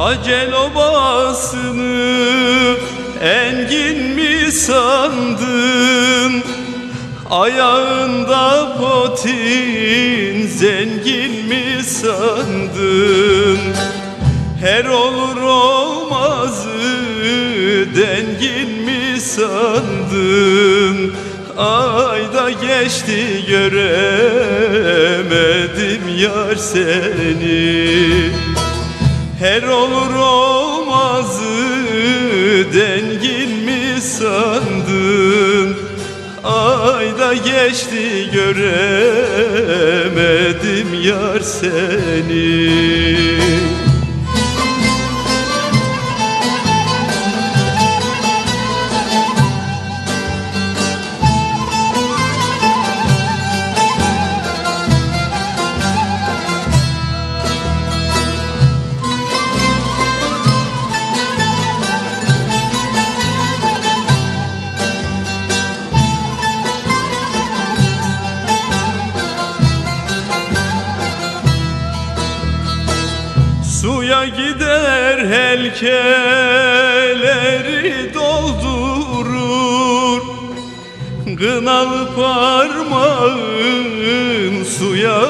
Acel obasını engin mi sandın? Ayağında potin zengin mi sandın? Her olur olmazı dengin mi sandın? Ayda geçti göremedim yar seni Her olur olmazı dengin mi sandın? Ayda geçti göremedim yar seni gider helkeleri doldurur. Gınalı parmağın suya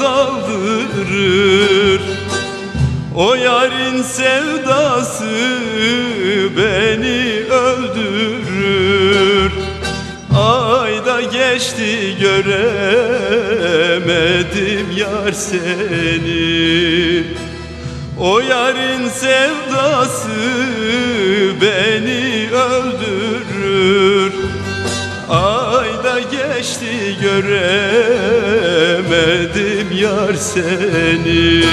daldırır. O yarın sevdası beni öldürür. Ayda geçti göremedim yar seni o yarın sevdası beni öldürür. Ayda geçti göremedim yar seni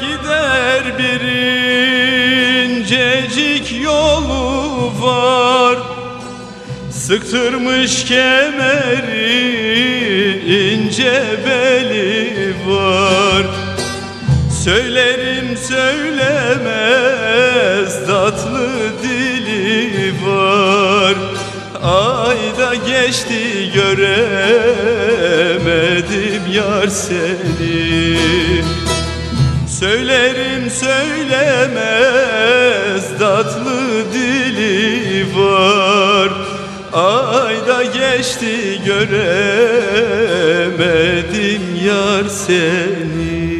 gider bir incecik yolu var. Sıktırmış kemeri ince beli var. Söylerim söylemez tatlı dili var. Ayda geçti göremedim yar seni Söylerim söylemez tatlı dili var. Ayda geçti göremedim yar seni